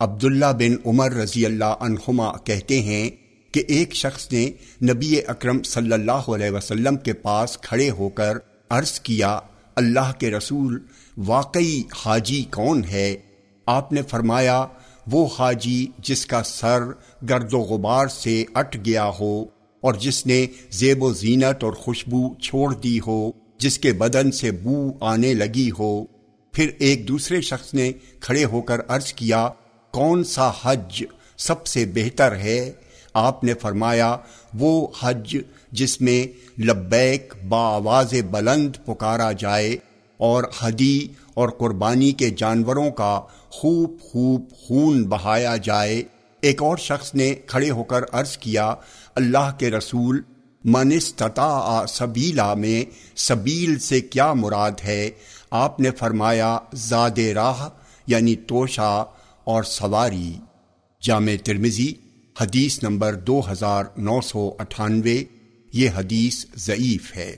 عبداللہ بن عمر رضی اللہ عنہما کہتے ہیں کہ ایک شخص نے نبی اکرم صلی اللہ علیہ وسلم کے پاس کھڑے ہو کر عرض کیا، اللہ کے رسول، واقعی حاجی کون ہے؟ آپ نے فرمایا، وہ حاجی جس کا سر گرد و غبار سے اٹ گیا ہو اور جس نے زیب و زینت اور خوشبو چھوڑ دی ہو، جس کے بدن سے بو آنے لگی ہو۔ پھر ایک دوسرے شخص نے کھڑے ہو کر عرض کیا کون سا حج سب سے بہتر ہے؟ آپ نے فرمایا، وہ حج جس میں لبیک با آواز بلند پکارا جائے اور حدی اور قربانی کے جانوروں کا خوب خوب خون بہایا جائے۔ ایک اور شخص نے کھڑے ہو کر عرض کیا، اللہ کے رسول، من استطاع سبیلا میں سبیل سے کیا مراد ہے؟ آپ نے فرمایا، زاد راہ یعنی توشا اور سواری۔ جامع ترمزی حدیث نمبر دو ہزار نو سو اٹھانوے، یہ حدیث ضعیف ہے۔